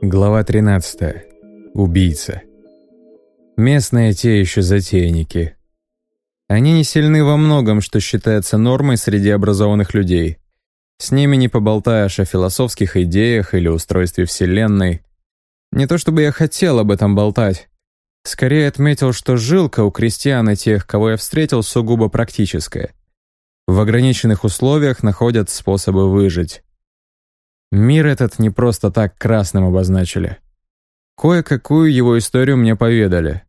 Глава 13. Убийца. Местные те еще затейники. Они не сильны во многом, что считается нормой среди образованных людей. С ними не поболтаешь о философских идеях или устройстве Вселенной. Не то чтобы я хотел об этом болтать. Скорее отметил, что жилка у крестьян и тех, кого я встретил, сугубо практическая. В ограниченных условиях находят способы выжить. Мир этот не просто так красным обозначили. Кое-какую его историю мне поведали.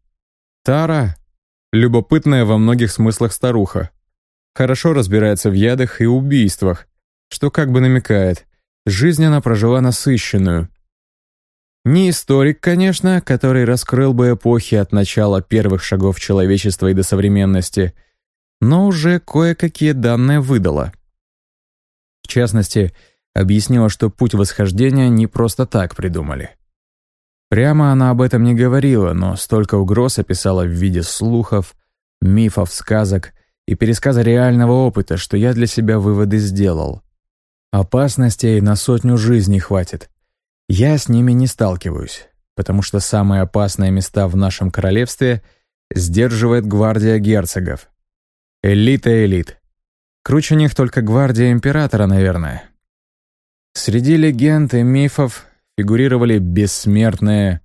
Тара — любопытная во многих смыслах старуха. Хорошо разбирается в ядах и убийствах, что как бы намекает, жизнь она прожила насыщенную. Не историк, конечно, который раскрыл бы эпохи от начала первых шагов человечества и до современности, но уже кое-какие данные выдала. В частности, объяснила, что путь восхождения не просто так придумали. Прямо она об этом не говорила, но столько угроз описала в виде слухов, мифов, сказок и пересказа реального опыта, что я для себя выводы сделал. Опасностей на сотню жизней хватит. Я с ними не сталкиваюсь, потому что самые опасные места в нашем королевстве сдерживает гвардия герцогов. Элита элит. Круче них только гвардия императора, наверное. Среди легенд и мифов фигурировали бессмертные,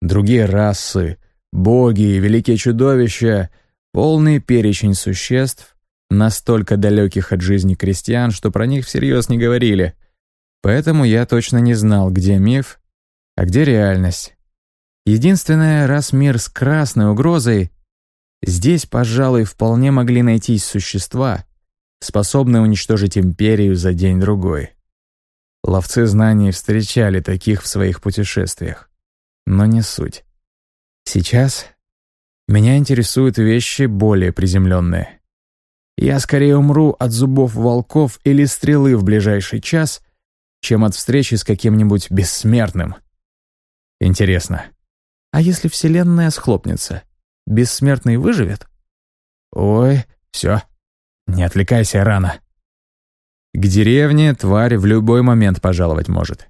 другие расы, боги и великие чудовища, полный перечень существ, настолько далеких от жизни крестьян, что про них всерьез не говорили. Поэтому я точно не знал, где миф, а где реальность. Единственное, раз мир с красной угрозой, здесь, пожалуй, вполне могли найтись существа, способные уничтожить империю за день-другой. Ловцы знаний встречали таких в своих путешествиях. Но не суть. Сейчас меня интересуют вещи более приземленные. Я скорее умру от зубов волков или стрелы в ближайший час, чем от встречи с каким-нибудь бессмертным. Интересно, а если Вселенная схлопнется, бессмертный выживет? Ой, все, не отвлекайся рано. К деревне тварь в любой момент пожаловать может.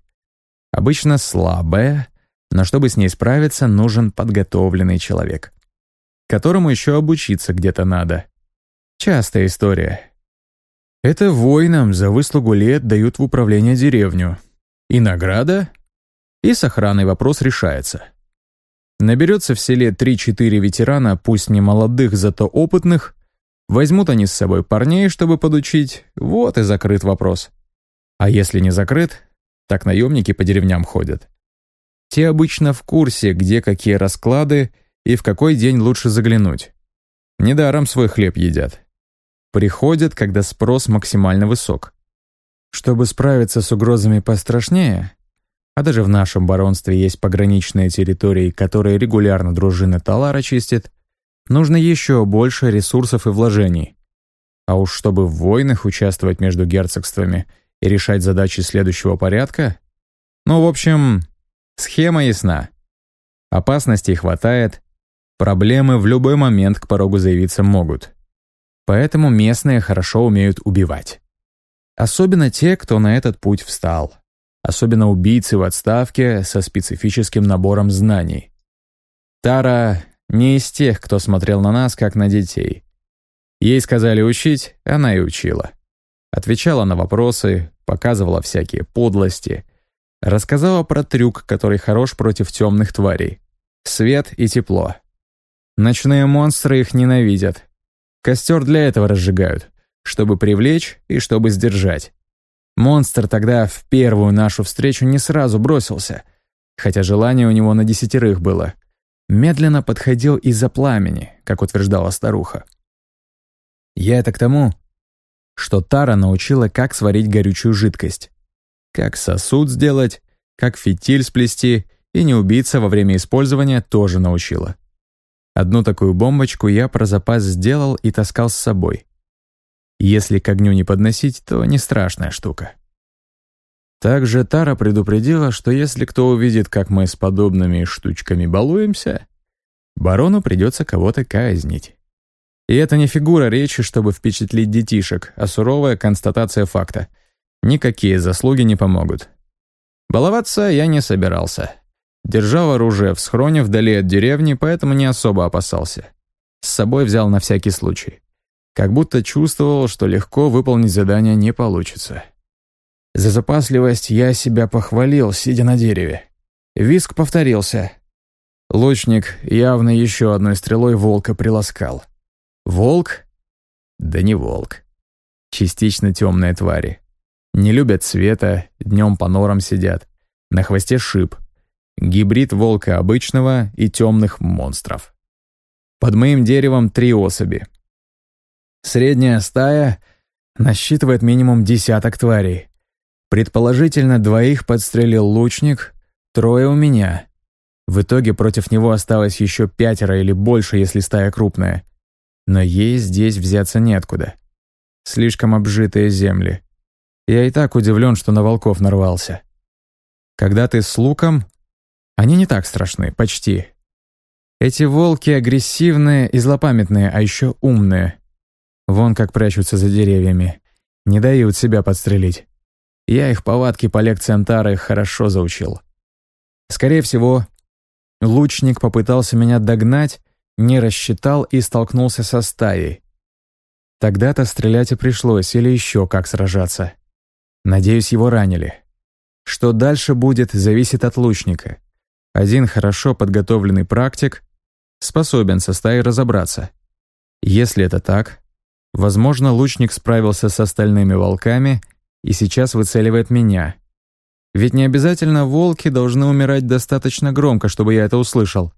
Обычно слабая, но чтобы с ней справиться, нужен подготовленный человек, которому еще обучиться где-то надо. Частая история. Это воинам за выслугу лет дают в управление деревню. И награда, и с охраной вопрос решается. Наберется в селе 3-4 ветерана, пусть не молодых, зато опытных, Возьмут они с собой парней, чтобы подучить, вот и закрыт вопрос. А если не закрыт, так наемники по деревням ходят. Те обычно в курсе, где какие расклады и в какой день лучше заглянуть. Недаром свой хлеб едят. Приходят, когда спрос максимально высок. Чтобы справиться с угрозами пострашнее, а даже в нашем баронстве есть пограничные территории, которые регулярно дружина Талара чистит, нужно еще больше ресурсов и вложений. А уж чтобы в войнах участвовать между герцогствами и решать задачи следующего порядка? Ну, в общем, схема ясна. Опасностей хватает, проблемы в любой момент к порогу заявиться могут. Поэтому местные хорошо умеют убивать. Особенно те, кто на этот путь встал. Особенно убийцы в отставке со специфическим набором знаний. Тара не из тех, кто смотрел на нас, как на детей. Ей сказали учить, она и учила. Отвечала на вопросы, показывала всякие подлости. Рассказала про трюк, который хорош против темных тварей. Свет и тепло. Ночные монстры их ненавидят. Костер для этого разжигают, чтобы привлечь и чтобы сдержать. Монстр тогда в первую нашу встречу не сразу бросился, хотя желание у него на десятерых было — медленно подходил из-за пламени, как утверждала старуха. Я это к тому, что Тара научила, как сварить горючую жидкость, как сосуд сделать, как фитиль сплести и не убиться во время использования тоже научила. Одну такую бомбочку я про запас сделал и таскал с собой. Если к огню не подносить, то не страшная штука. Также Тара предупредила, что если кто увидит, как мы с подобными штучками балуемся, барону придется кого-то казнить. И это не фигура речи, чтобы впечатлить детишек, а суровая констатация факта. Никакие заслуги не помогут. Баловаться я не собирался. Держал оружие в схроне вдали от деревни, поэтому не особо опасался. С собой взял на всякий случай. Как будто чувствовал, что легко выполнить задание не получится. За запасливость я себя похвалил, сидя на дереве. Виск повторился. Лучник явно еще одной стрелой волка приласкал. Волк? Да не волк. Частично темные твари. Не любят света, днем по норам сидят. На хвосте шип. Гибрид волка обычного и темных монстров. Под моим деревом три особи. Средняя стая насчитывает минимум десяток тварей. Предположительно, двоих подстрелил лучник, трое у меня. В итоге против него осталось еще пятеро или больше, если стая крупная. Но ей здесь взяться неоткуда. Слишком обжитые земли. Я и так удивлен, что на волков нарвался. Когда ты с луком, они не так страшны, почти. Эти волки агрессивные и злопамятные, а еще умные. Вон как прячутся за деревьями. Не дают себя подстрелить. Я их повадки по лекциям Тары хорошо заучил. Скорее всего, лучник попытался меня догнать, не рассчитал и столкнулся со стаей. Тогда-то стрелять и пришлось, или еще как сражаться. Надеюсь, его ранили. Что дальше будет, зависит от лучника. Один хорошо подготовленный практик способен со стаей разобраться. Если это так, возможно, лучник справился с остальными волками и сейчас выцеливает меня. Ведь не обязательно волки должны умирать достаточно громко, чтобы я это услышал.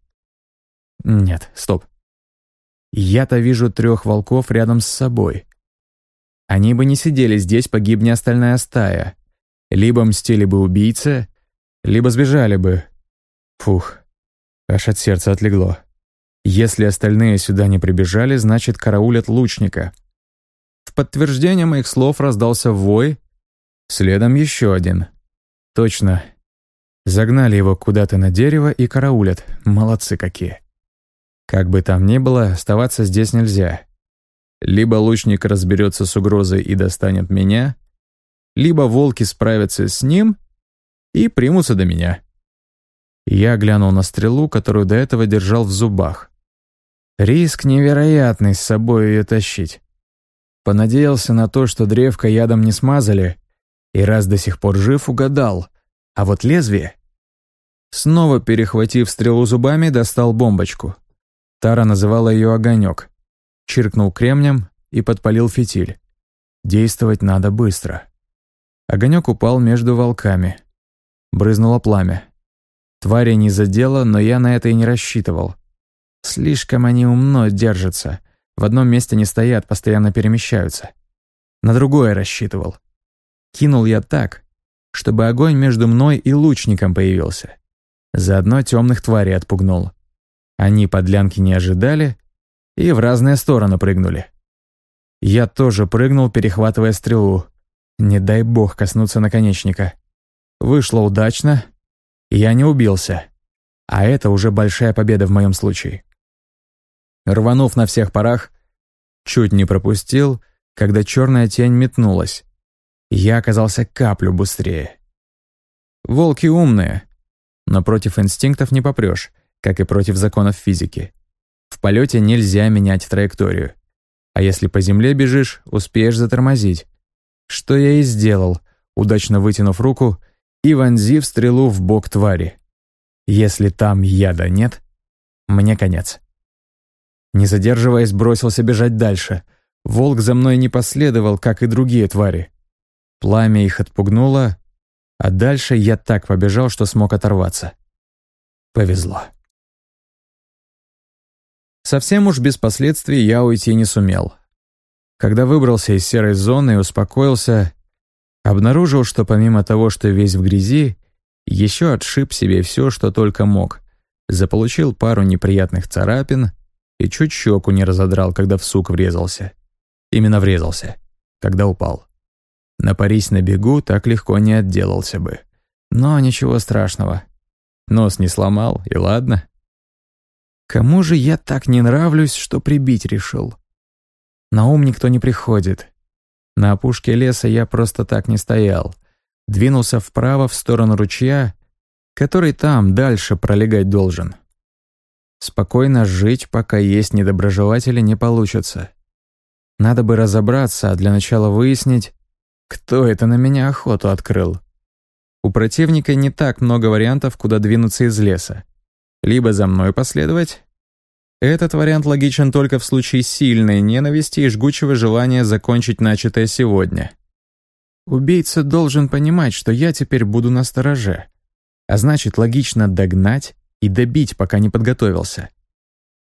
Нет, стоп. Я-то вижу трех волков рядом с собой. Они бы не сидели здесь, погибни остальная стая. Либо мстили бы убийце, либо сбежали бы. Фух, аж от сердца отлегло. Если остальные сюда не прибежали, значит, караулят лучника. В подтверждение моих слов раздался вой, следом еще один. Точно. Загнали его куда-то на дерево и караулят. Молодцы какие. Как бы там ни было, оставаться здесь нельзя. Либо лучник разберется с угрозой и достанет меня, либо волки справятся с ним и примутся до меня. Я глянул на стрелу, которую до этого держал в зубах. Риск невероятный с собой ее тащить. Понадеялся на то, что древко ядом не смазали, и раз до сих пор жив, угадал. А вот лезвие... Снова перехватив стрелу зубами, достал бомбочку. Тара называла ее «огонек». Чиркнул кремнем и подпалил фитиль. Действовать надо быстро. Огонек упал между волками. Брызнуло пламя. Твари не задело, но я на это и не рассчитывал. Слишком они умно держатся. В одном месте не стоят, постоянно перемещаются. На другое рассчитывал. Кинул я так, чтобы огонь между мной и лучником появился. Заодно темных тварей отпугнул. Они подлянки не ожидали и в разные стороны прыгнули. Я тоже прыгнул, перехватывая стрелу. Не дай бог коснуться наконечника. Вышло удачно, я не убился. А это уже большая победа в моем случае. Рванув на всех парах, чуть не пропустил, когда черная тень метнулась. Я оказался каплю быстрее. Волки умные, но против инстинктов не попрешь как и против законов физики. В полете нельзя менять траекторию. А если по земле бежишь, успеешь затормозить. Что я и сделал, удачно вытянув руку и вонзив стрелу в бок твари. Если там яда нет, мне конец. Не задерживаясь, бросился бежать дальше. Волк за мной не последовал, как и другие твари. Пламя их отпугнуло, а дальше я так побежал, что смог оторваться. Повезло. Совсем уж без последствий я уйти не сумел. Когда выбрался из серой зоны и успокоился, обнаружил, что помимо того, что весь в грязи, еще отшиб себе все, что только мог, заполучил пару неприятных царапин и чуть щеку не разодрал, когда в сук врезался. Именно врезался, когда упал. Напарись на бегу, так легко не отделался бы. Но ничего страшного. Нос не сломал, и ладно. Кому же я так не нравлюсь, что прибить решил? На ум никто не приходит. На опушке леса я просто так не стоял. двинулся вправо в сторону ручья, который там дальше пролегать должен. Спокойно жить, пока есть недоброжелатели, не получится. Надо бы разобраться, а для начала выяснить, кто это на меня охоту открыл. У противника не так много вариантов, куда двинуться из леса. Либо за мной последовать. Этот вариант логичен только в случае сильной ненависти и жгучего желания закончить начатое сегодня. Убийца должен понимать, что я теперь буду на стороже. А значит, логично догнать и добить, пока не подготовился.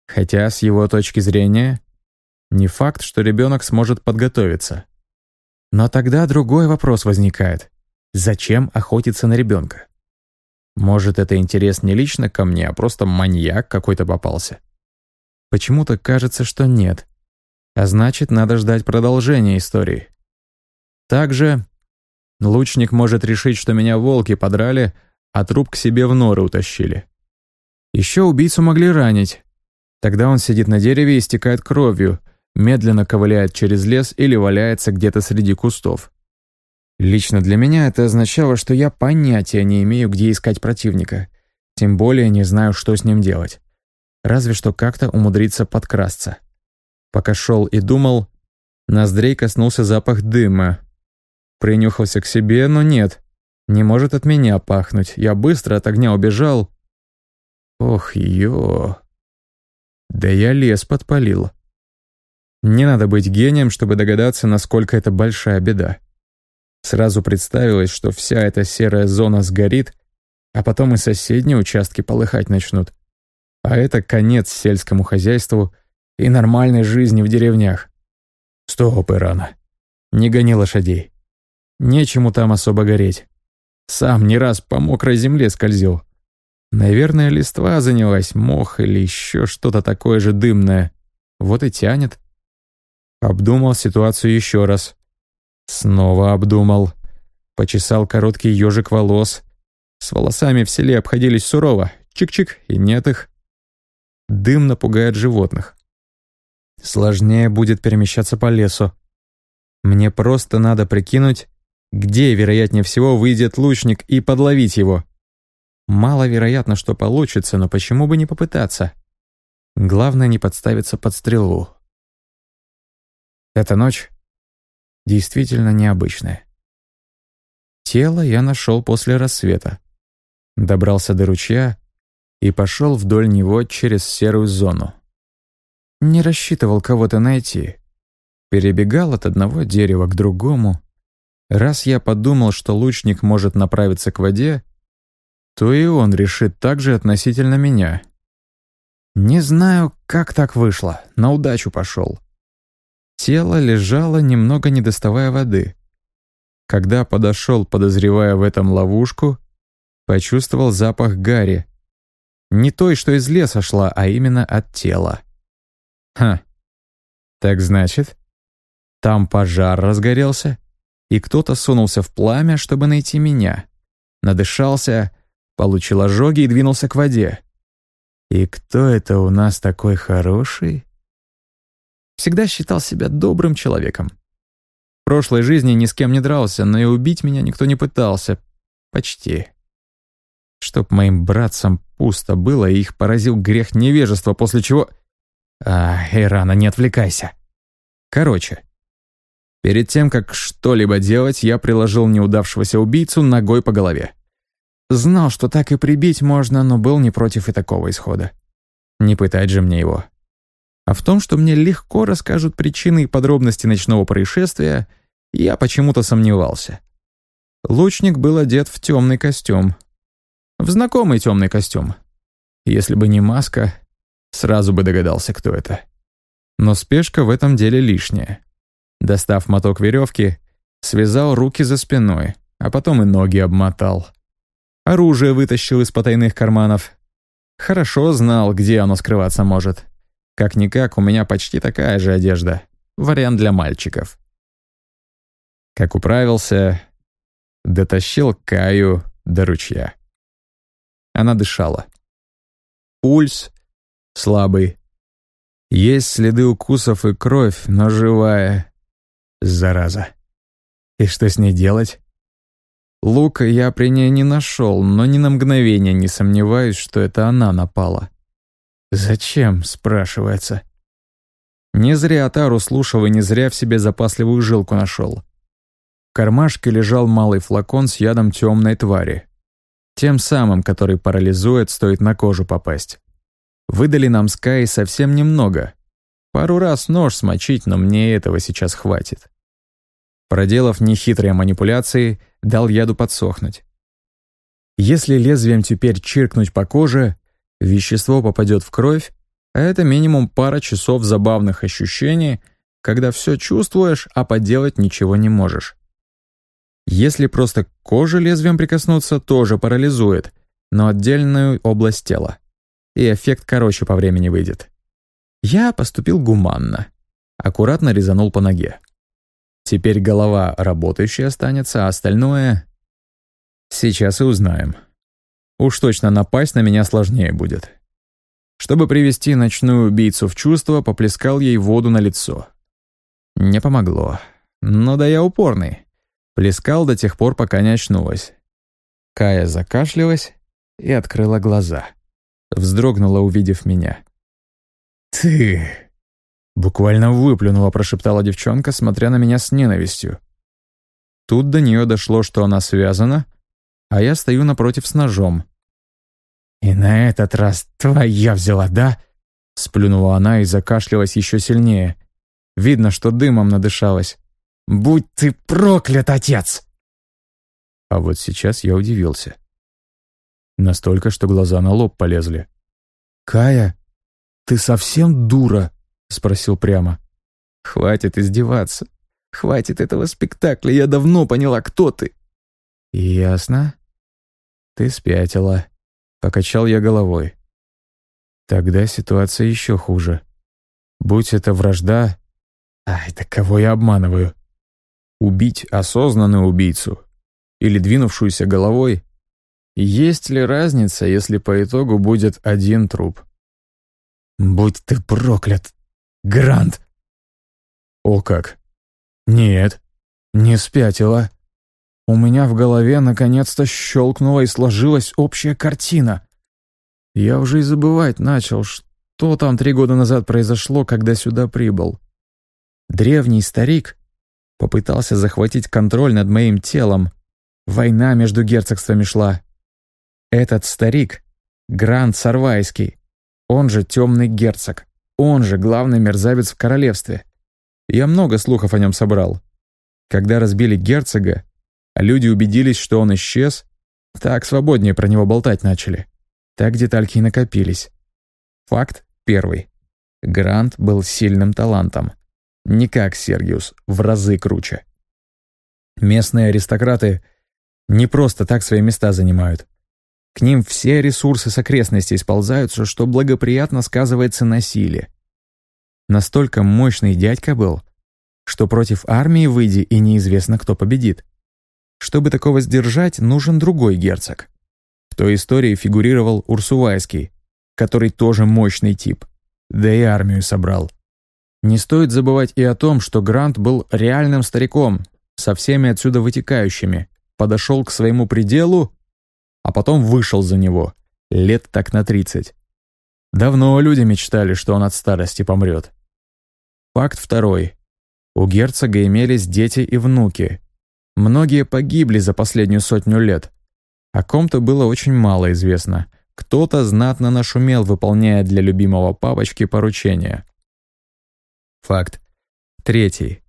Хотя, с его точки зрения, не факт, что ребенок сможет подготовиться. Но тогда другой вопрос возникает. Зачем охотиться на ребенка? Может, это интерес не лично ко мне, а просто маньяк какой-то попался? Почему-то кажется, что нет. А значит, надо ждать продолжения истории. Также лучник может решить, что меня волки подрали, а труп к себе в норы утащили. Еще убийцу могли ранить. Тогда он сидит на дереве и истекает кровью, медленно ковыляет через лес или валяется где-то среди кустов. Лично для меня это означало, что я понятия не имею, где искать противника. Тем более не знаю, что с ним делать. Разве что как-то умудриться подкрасться. Пока шел и думал, ноздрей коснулся запах дыма. Принюхался к себе, но нет. Не может от меня пахнуть. Я быстро от огня убежал. Ох, ё. Да я лес подпалил. Не надо быть гением, чтобы догадаться, насколько это большая беда. Сразу представилось, что вся эта серая зона сгорит, а потом и соседние участки полыхать начнут. А это конец сельскому хозяйству и нормальной жизни в деревнях. Стоп, Ирана. Не гони лошадей. Нечему там особо гореть. Сам не раз по мокрой земле скользил. Наверное, листва занялась, мох или еще что-то такое же дымное. Вот и тянет. Обдумал ситуацию еще раз. Снова обдумал. Почесал короткий ежик волос. С волосами в селе обходились сурово. Чик-чик, и нет их. Дым напугает животных. Сложнее будет перемещаться по лесу. Мне просто надо прикинуть, где, вероятнее всего, выйдет лучник и подловить его. Маловероятно, что получится, но почему бы не попытаться? Главное не подставиться под стрелу. Эта ночь действительно необычная. Тело я нашел после рассвета. Добрался до ручья и пошел вдоль него через серую зону. Не рассчитывал кого-то найти. Перебегал от одного дерева к другому. Раз я подумал, что лучник может направиться к воде, то и он решит так же относительно меня. Не знаю, как так вышло, на удачу пошел. Тело лежало, немного не доставая воды. Когда подошел, подозревая в этом ловушку, почувствовал запах гари. Не той, что из леса шла, а именно от тела. Ха. Так значит, там пожар разгорелся, и кто-то сунулся в пламя, чтобы найти меня. Надышался, получил ожоги и двинулся к воде. И кто это у нас такой хороший? Всегда считал себя добрым человеком. В прошлой жизни ни с кем не дрался, но и убить меня никто не пытался. Почти. Чтоб моим братцам пусто было, и их поразил грех невежества, после чего... А, Ирана, не отвлекайся. Короче, перед тем, как что-либо делать, я приложил неудавшегося убийцу ногой по голове. Знал, что так и прибить можно, но был не против и такого исхода. Не пытать же мне его а в том, что мне легко расскажут причины и подробности ночного происшествия, я почему-то сомневался. Лучник был одет в темный костюм. В знакомый темный костюм. Если бы не маска, сразу бы догадался, кто это. Но спешка в этом деле лишняя. Достав моток веревки, связал руки за спиной, а потом и ноги обмотал. Оружие вытащил из потайных карманов. Хорошо знал, где оно скрываться может. Как-никак, у меня почти такая же одежда. Вариант для мальчиков. Как управился, дотащил Каю до ручья. Она дышала. Пульс слабый. Есть следы укусов и кровь, но живая. Зараза. И что с ней делать? Лука я при ней не нашел, но ни на мгновение не сомневаюсь, что это она напала. «Зачем?» — спрашивается. Не зря Атару слушал и не зря в себе запасливую жилку нашел. В кармашке лежал малый флакон с ядом темной твари. Тем самым, который парализует, стоит на кожу попасть. Выдали нам Скай совсем немного. Пару раз нож смочить, но мне этого сейчас хватит. Проделав нехитрые манипуляции, дал яду подсохнуть. Если лезвием теперь чиркнуть по коже, вещество попадет в кровь, а это минимум пара часов забавных ощущений, когда все чувствуешь, а поделать ничего не можешь. Если просто к коже лезвием прикоснуться, тоже парализует, но отдельную область тела. И эффект короче по времени выйдет. Я поступил гуманно. Аккуратно резанул по ноге. Теперь голова работающая останется, а остальное... Сейчас и узнаем. Уж точно напасть на меня сложнее будет. Чтобы привести ночную убийцу в чувство, поплескал ей воду на лицо. Не помогло. Но да я упорный. Плескал до тех пор, пока не очнулась. Кая закашлялась и открыла глаза. Вздрогнула, увидев меня. «Ты...» Буквально выплюнула, прошептала девчонка, смотря на меня с ненавистью. Тут до нее дошло, что она связана, а я стою напротив с ножом. «И на этот раз твоя взяла, да?» Сплюнула она и закашлялась еще сильнее. Видно, что дымом надышалась. «Будь ты проклят, отец!» А вот сейчас я удивился. Настолько, что глаза на лоб полезли. «Кая, ты совсем дура?» — спросил прямо. «Хватит издеваться. Хватит этого спектакля. Я давно поняла, кто ты». «Ясно. Ты спятила». Покачал я головой. Тогда ситуация еще хуже. Будь это вражда... Ай, да кого я обманываю? Убить осознанную убийцу или двинувшуюся головой? Есть ли разница, если по итогу будет один труп? «Будь ты проклят!» Грант!» «О как! Нет, не спятила. У меня в голове наконец-то щелкнула и сложилась общая картина. Я уже и забывать начал, что там три года назад произошло, когда сюда прибыл. Древний старик попытался захватить контроль над моим телом. Война между герцогствами шла. Этот старик — Грант Сарвайский, он же Темный Герцог. Он же главный мерзавец в королевстве. Я много слухов о нем собрал. Когда разбили герцога, люди убедились, что он исчез, так свободнее про него болтать начали. Так детальки и накопились. Факт первый. Грант был сильным талантом. Не как Сергиус, в разы круче. Местные аристократы не просто так свои места занимают. К ним все ресурсы с окрестностей сползаются, что благоприятно сказывается на силе. Настолько мощный дядька был, что против армии выйди и неизвестно, кто победит. Чтобы такого сдержать, нужен другой герцог. В той истории фигурировал Урсувайский, который тоже мощный тип, да и армию собрал. Не стоит забывать и о том, что Грант был реальным стариком, со всеми отсюда вытекающими, подошел к своему пределу а потом вышел за него, лет так на тридцать. Давно люди мечтали, что он от старости помрет. Факт второй. У герцога имелись дети и внуки. Многие погибли за последнюю сотню лет. О ком-то было очень мало известно. Кто-то знатно нашумел, выполняя для любимого папочки поручения. Факт. Третий.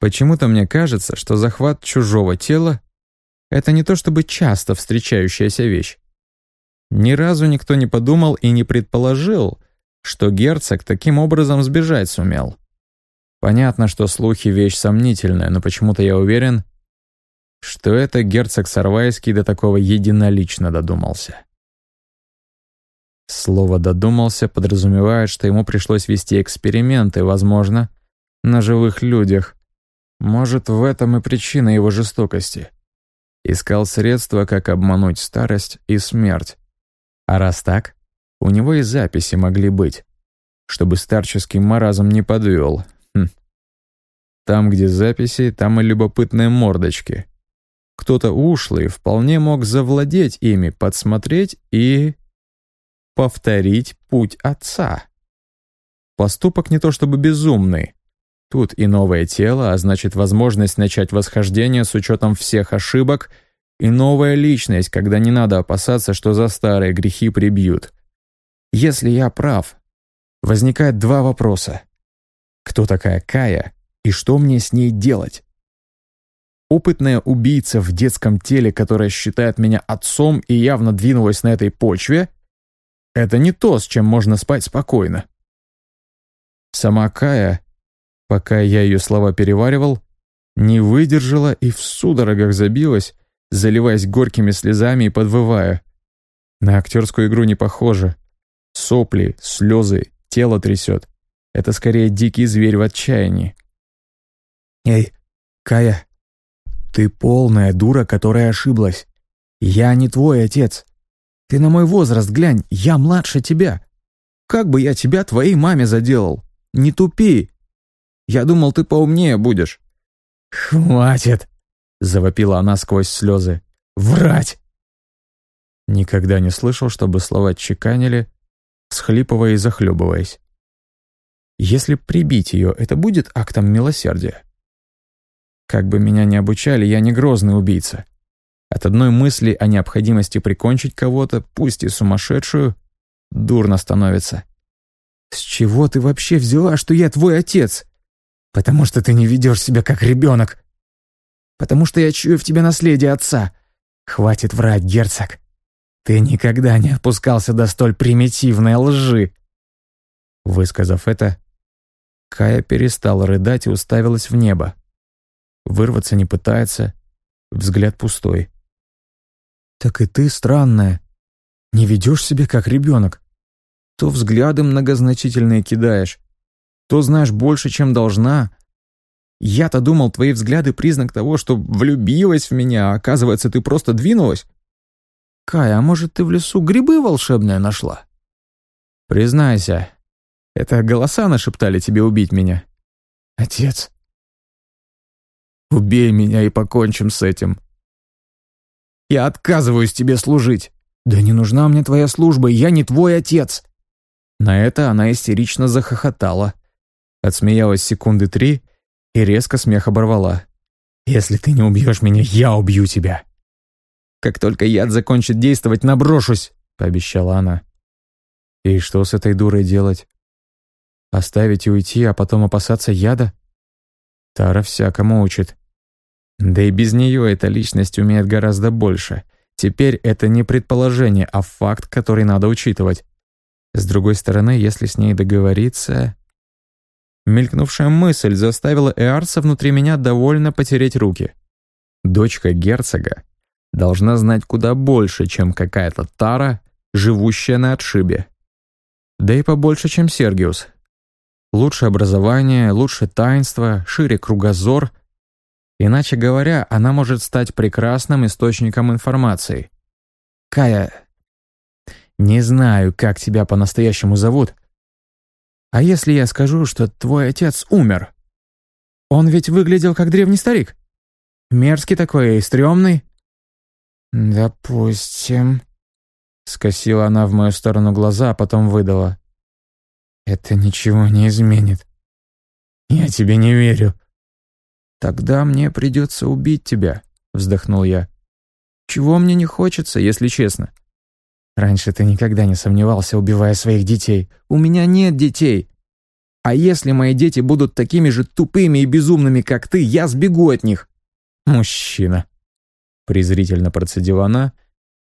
Почему-то мне кажется, что захват чужого тела это не то чтобы часто встречающаяся вещь. Ни разу никто не подумал и не предположил, что герцог таким образом сбежать сумел. Понятно, что слухи — вещь сомнительная, но почему-то я уверен, что это герцог Сарвайский до такого единолично додумался. Слово «додумался» подразумевает, что ему пришлось вести эксперименты, возможно, на живых людях. Может, в этом и причина его жестокости. Искал средства, как обмануть старость и смерть. А раз так, у него и записи могли быть, чтобы старческий маразм не подвел. Хм. Там, где записи, там и любопытные мордочки. Кто-то ушлый вполне мог завладеть ими, подсмотреть и... повторить путь отца. Поступок не то чтобы безумный. Тут и новое тело, а значит возможность начать восхождение с учетом всех ошибок, и новая личность, когда не надо опасаться, что за старые грехи прибьют. Если я прав, возникает два вопроса. Кто такая Кая и что мне с ней делать? Опытная убийца в детском теле, которая считает меня отцом и явно двинулась на этой почве, это не то, с чем можно спать спокойно. Сама Кая, пока я ее слова переваривал, не выдержала и в судорогах забилась, заливаясь горькими слезами и подвывая. На актерскую игру не похоже. Сопли, слезы, тело трясет. Это скорее дикий зверь в отчаянии. «Эй, Кая, ты полная дура, которая ошиблась. Я не твой отец. Ты на мой возраст глянь, я младше тебя. Как бы я тебя твоей маме заделал? Не тупи. Я думал, ты поумнее будешь». «Хватит!» — завопила она сквозь слезы. «Врать!» Никогда не слышал, чтобы слова чеканили, схлипывая и захлебываясь. Если прибить ее, это будет актом милосердия. Как бы меня ни обучали, я не грозный убийца. От одной мысли о необходимости прикончить кого-то, пусть и сумасшедшую, дурно становится. «С чего ты вообще взяла, что я твой отец?» «Потому что ты не ведешь себя как ребенок», потому что я чую в тебе наследие отца. Хватит врать, герцог. Ты никогда не опускался до столь примитивной лжи». Высказав это, Кая перестала рыдать и уставилась в небо. Вырваться не пытается, взгляд пустой. «Так и ты странная. Не ведешь себя как ребенок. То взгляды многозначительные кидаешь, то знаешь больше, чем должна, я-то думал, твои взгляды — признак того, что влюбилась в меня, а оказывается, ты просто двинулась. Кай, а может, ты в лесу грибы волшебные нашла? Признайся, это голоса нашептали тебе убить меня? Отец, убей меня и покончим с этим. Я отказываюсь тебе служить. Да не нужна мне твоя служба, я не твой отец. На это она истерично захохотала. Отсмеялась секунды три — и резко смех оборвала. «Если ты не убьешь меня, я убью тебя!» «Как только яд закончит действовать, наброшусь!» — пообещала она. «И что с этой дурой делать? Оставить и уйти, а потом опасаться яда?» Тара всякому учит. Да и без нее эта личность умеет гораздо больше. Теперь это не предположение, а факт, который надо учитывать. С другой стороны, если с ней договориться... Мелькнувшая мысль заставила Эарса внутри меня довольно потереть руки. Дочка герцога должна знать куда больше, чем какая-то Тара, живущая на отшибе. Да и побольше, чем Сергиус. Лучше образование, лучше таинство, шире кругозор. Иначе говоря, она может стать прекрасным источником информации. Кая, не знаю, как тебя по-настоящему зовут, а если я скажу, что твой отец умер? Он ведь выглядел как древний старик. Мерзкий такой и стрёмный». «Допустим», — скосила она в мою сторону глаза, а потом выдала. «Это ничего не изменит. Я тебе не верю». «Тогда мне придется убить тебя», — вздохнул я. «Чего мне не хочется, если честно?» Раньше ты никогда не сомневался, убивая своих детей. У меня нет детей. А если мои дети будут такими же тупыми и безумными, как ты, я сбегу от них. Мужчина. Презрительно процедила она,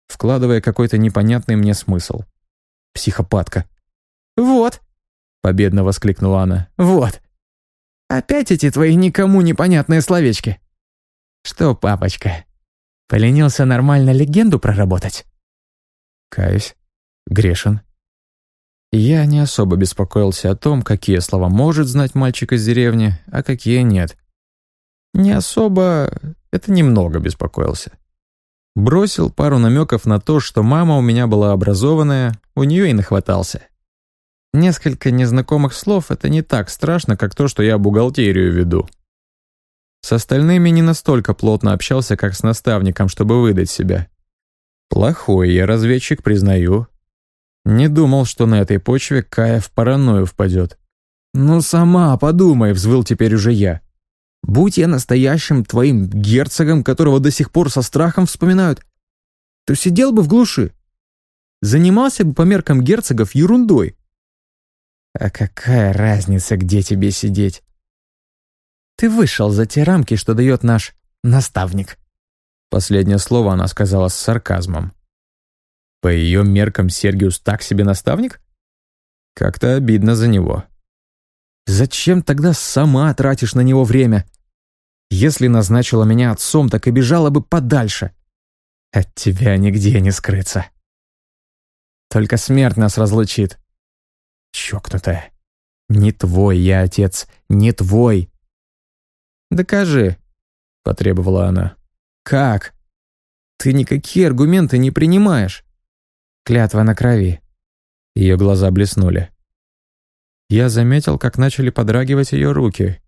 вкладывая какой-то непонятный мне смысл. Психопатка. «Вот!» — победно воскликнула она. «Вот! Опять эти твои никому непонятные словечки!» «Что, папочка, поленился нормально легенду проработать?» Каюсь. Грешен. Я не особо беспокоился о том, какие слова может знать мальчик из деревни, а какие нет. Не особо, это немного беспокоился. Бросил пару намеков на то, что мама у меня была образованная, у нее и нахватался. Несколько незнакомых слов — это не так страшно, как то, что я бухгалтерию веду. С остальными не настолько плотно общался, как с наставником, чтобы выдать себя. Плохой я разведчик, признаю. Не думал, что на этой почве Кая в паранойю впадет. «Ну сама подумай», — взвыл теперь уже я. «Будь я настоящим твоим герцогом, которого до сих пор со страхом вспоминают, то сидел бы в глуши. Занимался бы по меркам герцогов ерундой. А какая разница, где тебе сидеть? Ты вышел за те рамки, что дает наш наставник. Последнее слово она сказала с сарказмом. По ее меркам Сергиус так себе наставник? Как-то обидно за него. Зачем тогда сама тратишь на него время? Если назначила меня отцом, так и бежала бы подальше. От тебя нигде не скрыться. Только смерть нас разлучит. Чокнутая. Не твой я отец, не твой. Докажи, потребовала она. Как? Ты никакие аргументы не принимаешь. Клятва на крови. Ее глаза блеснули. Я заметил, как начали подрагивать ее руки.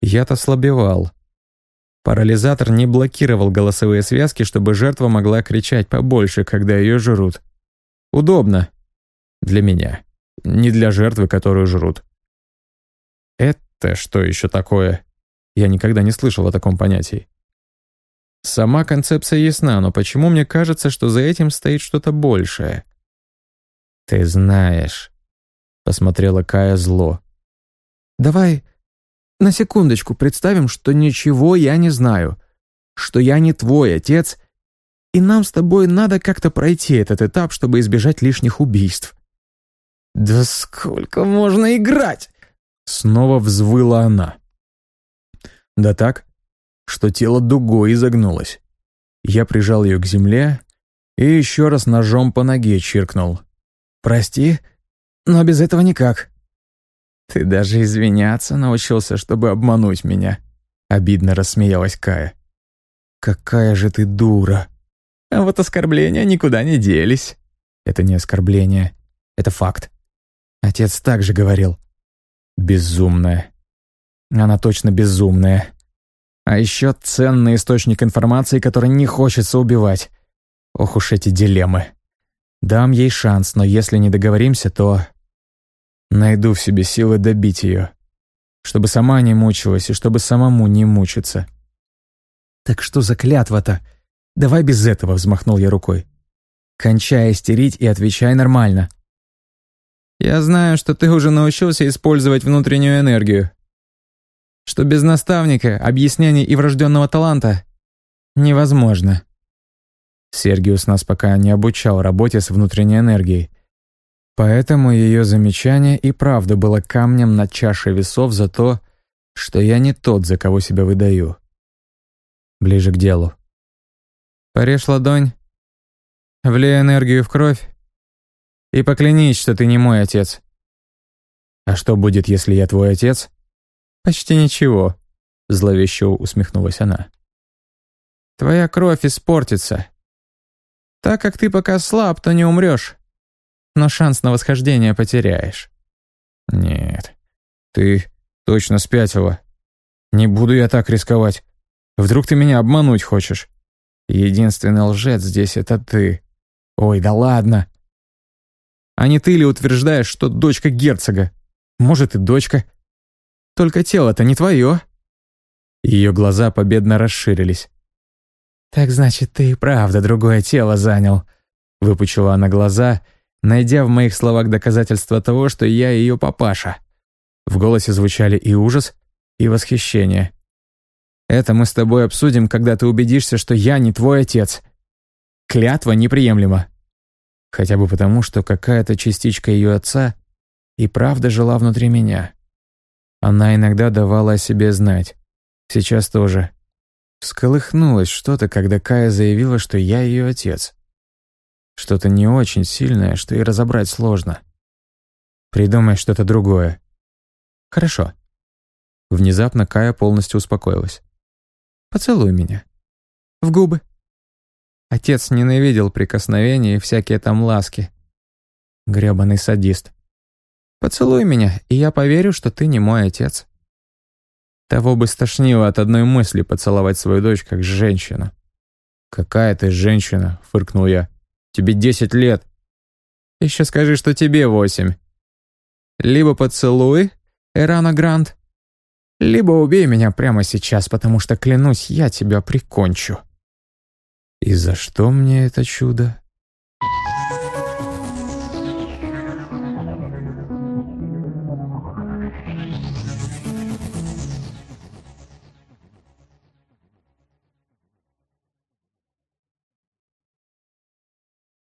Я-то слабевал. Парализатор не блокировал голосовые связки, чтобы жертва могла кричать побольше, когда ее жрут. Удобно. Для меня. Не для жертвы, которую жрут. Это что еще такое? Я никогда не слышал о таком понятии. Сама концепция ясна, но почему мне кажется, что за этим стоит что-то большее? «Ты знаешь», — посмотрела Кая зло. «Давай на секундочку представим, что ничего я не знаю, что я не твой отец и нам с тобой надо как-то пройти этот этап, чтобы избежать лишних убийств». «Да сколько можно играть?» Снова взвыла она. Да так, что тело дугой изогнулось. Я прижал ее к земле и еще раз ножом по ноге чиркнул. «Прости, но без этого никак». «Ты даже извиняться научился, чтобы обмануть меня», — обидно рассмеялась Кая. «Какая же ты дура!» А вот оскорбления никуда не делись. Это не оскорбление, это факт. Отец также говорил. Безумная. Она точно безумная. А еще ценный источник информации, который не хочется убивать. Ох уж эти дилеммы. Дам ей шанс, но если не договоримся, то... Найду в себе силы добить ее. Чтобы сама не мучилась и чтобы самому не мучиться. Так что за клятва-то? «Давай без этого», — взмахнул я рукой. «Кончай истерить и отвечай нормально». «Я знаю, что ты уже научился использовать внутреннюю энергию. Что без наставника, объяснений и врожденного таланта невозможно». Сергиус нас пока не обучал работе с внутренней энергией. Поэтому ее замечание и правда было камнем на чаше весов за то, что я не тот, за кого себя выдаю. Ближе к делу. Порежь ладонь, влей энергию в кровь и поклянись, что ты не мой отец. А что будет, если я твой отец? Почти ничего, зловеще усмехнулась она. Твоя кровь испортится. Так как ты пока слаб, то не умрешь, но шанс на восхождение потеряешь. Нет, ты точно спятила. Не буду я так рисковать. Вдруг ты меня обмануть хочешь? Единственный лжец здесь — это ты. Ой, да ладно. А не ты ли утверждаешь, что дочка герцога? Может, и дочка. Только тело-то не твое. Ее глаза победно расширились. «Так значит, ты и правда другое тело занял», — выпучила она глаза, найдя в моих словах доказательства того, что я ее папаша. В голосе звучали и ужас, и восхищение. Это мы с тобой обсудим, когда ты убедишься, что я не твой отец. Клятва неприемлема. Хотя бы потому, что какая-то частичка ее отца и правда жила внутри меня. Она иногда давала о себе знать. Сейчас тоже. Всколыхнулось что-то, когда Кая заявила, что я ее отец. Что-то не очень сильное, что и разобрать сложно. Придумай что-то другое. Хорошо. Внезапно Кая полностью успокоилась. Поцелуй меня. В губы. Отец ненавидел прикосновения и всякие там ласки. Грёбаный садист. Поцелуй меня, и я поверю, что ты не мой отец. Того бы стошнило от одной мысли поцеловать свою дочь как женщину. «Какая ты женщина?» — фыркнул я. «Тебе десять лет». «Еще скажи, что тебе восемь». «Либо поцелуй, Эрана Грант, либо убей меня прямо сейчас, потому что, клянусь, я тебя прикончу». «И за что мне это чудо?»